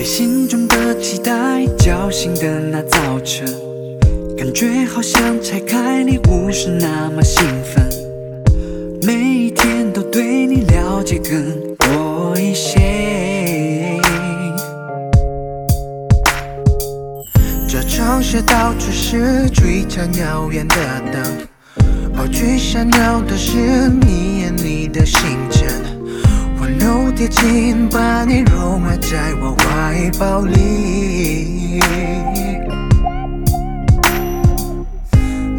被心中的期待叫醒的那早晨，感觉好像拆开礼物是那么兴奋。每一天都对你了解更多一些。这城市到处是璀璨耀眼的灯，而最闪耀的是你眼里的星辰。又贴近，把你融化在我怀抱里。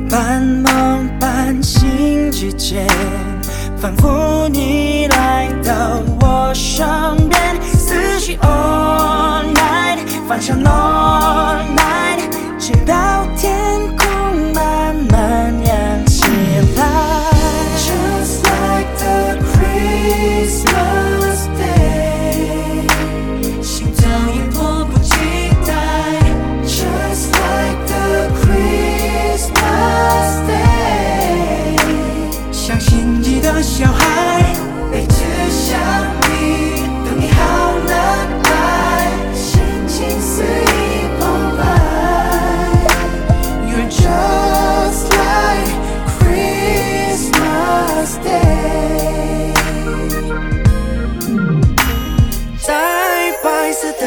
半梦半醒之间，仿佛你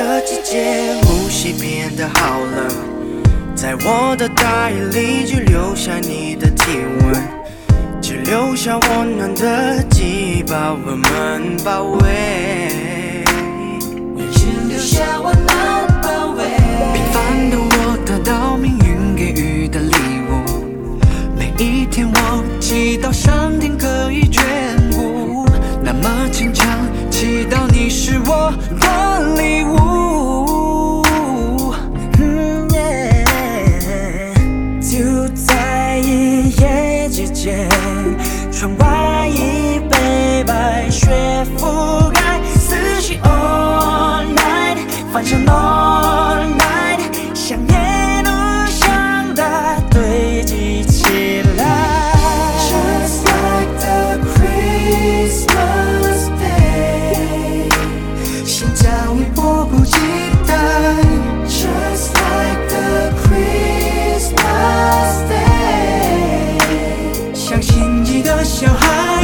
的季节，呼吸变得好冷，在我的大衣里，只留下你的体温，只留下温暖的记忆，把我们包围，我先下我慢包围，平凡的我得到命运给予的礼物，每一天我祈祷上天可以眷顾，那么坚强，祈祷你是我的礼物。的小孩。